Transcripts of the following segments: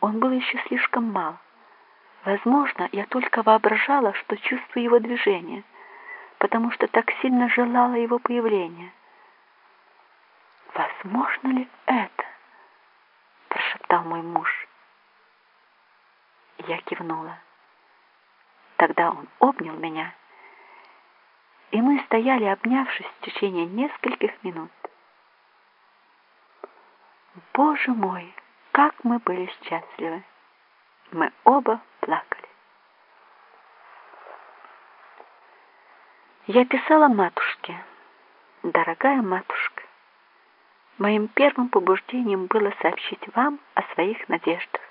Он был еще слишком мал. Возможно, я только воображала, что чувствую его движение, потому что так сильно желала его появления. «Возможно ли это?» — прошептал мой муж. Я кивнула. Тогда он обнял меня, и мы стояли, обнявшись в течение нескольких минут. Боже мой, как мы были счастливы! Мы оба плакали. Я писала матушке, дорогая матушка, моим первым побуждением было сообщить вам о своих надеждах.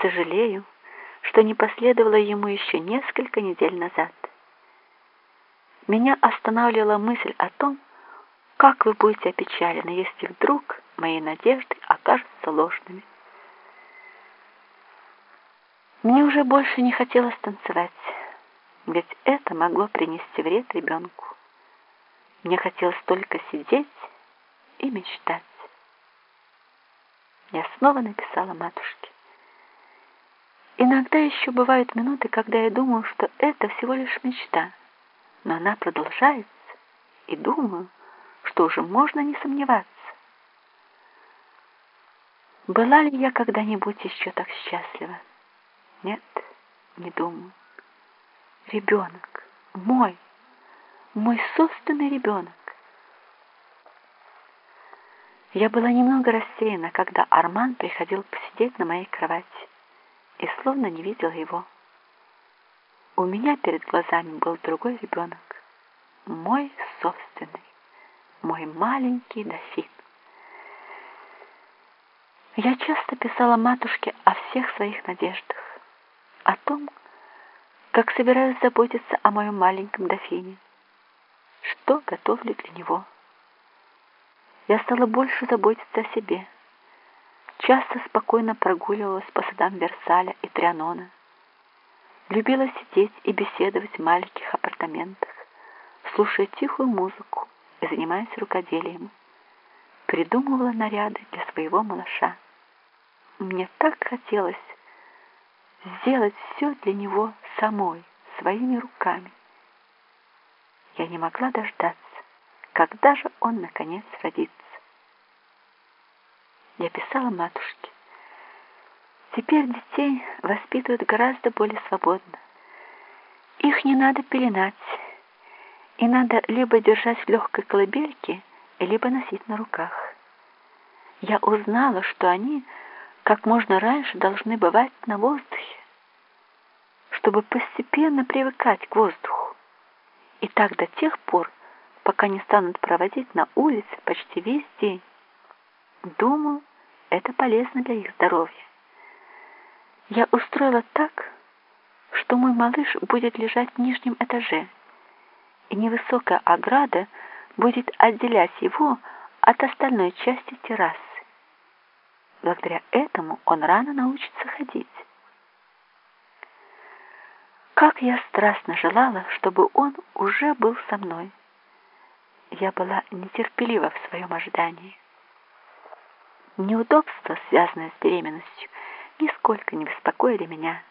Сожалею, что не последовало ему еще несколько недель назад. Меня останавливала мысль о том, как вы будете опечалены, если вдруг мои надежды окажутся ложными. Мне уже больше не хотелось танцевать, ведь это могло принести вред ребенку. Мне хотелось только сидеть и мечтать. Я снова написала матушке. Иногда еще бывают минуты, когда я думаю, что это всего лишь мечта, но она продолжается, и думаю, что уже можно не сомневаться. Была ли я когда-нибудь еще так счастлива? Нет, не думаю. Ребенок, мой, мой собственный ребенок. Я была немного рассеяна, когда Арман приходил посидеть на моей кровати и словно не видела его. У меня перед глазами был другой ребенок, мой собственный, мой маленький дофин. Я часто писала матушке о всех своих надеждах о том, как собираюсь заботиться о моем маленьком дофине, что готовлю для него. Я стала больше заботиться о себе. Часто спокойно прогуливалась по садам Версаля и Трианона. Любила сидеть и беседовать в маленьких апартаментах, слушая тихую музыку и занимаясь рукоделием. Придумывала наряды для своего малыша. Мне так хотелось сделать все для него самой, своими руками. Я не могла дождаться, когда же он, наконец, родится. Я писала матушке. Теперь детей воспитывают гораздо более свободно. Их не надо пеленать, и надо либо держать в легкой колыбельке, либо носить на руках. Я узнала, что они как можно раньше должны бывать на воздухе, чтобы постепенно привыкать к воздуху. И так до тех пор, пока не станут проводить на улице почти весь день. Думаю, это полезно для их здоровья. Я устроила так, что мой малыш будет лежать в нижнем этаже, и невысокая ограда будет отделять его от остальной части террасы. Благодаря этому он рано научится ходить. Как я страстно желала, чтобы он уже был со мной. Я была нетерпелива в своем ожидании. Неудобства, связанные с беременностью, нисколько не беспокоили меня.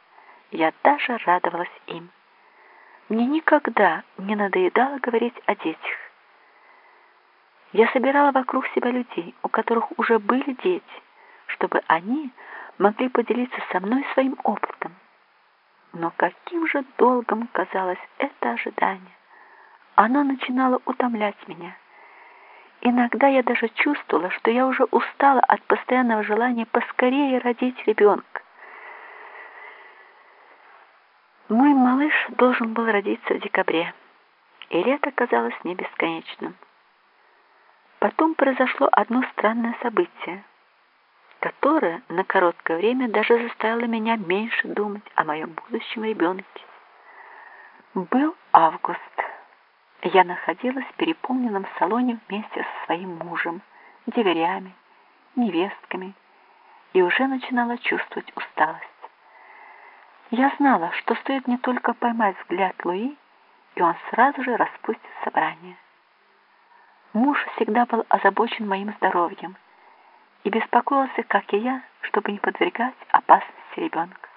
Я даже радовалась им. Мне никогда не надоедало говорить о детях. Я собирала вокруг себя людей, у которых уже были дети, чтобы они могли поделиться со мной своим опытом. Но каким же долгом казалось это ожидание. Оно начинало утомлять меня. Иногда я даже чувствовала, что я уже устала от постоянного желания поскорее родить ребенка. Мой малыш должен был родиться в декабре, и лето казалось мне бесконечным. Потом произошло одно странное событие, которое на короткое время даже заставило меня меньше думать о моем будущем ребенке. Был август. Я находилась в переполненном салоне вместе со своим мужем, деверями, невестками и уже начинала чувствовать усталость. Я знала, что стоит мне только поймать взгляд Луи, и он сразу же распустит собрание. Муж всегда был озабочен моим здоровьем и беспокоился, как и я, чтобы не подвергать опасности ребенка.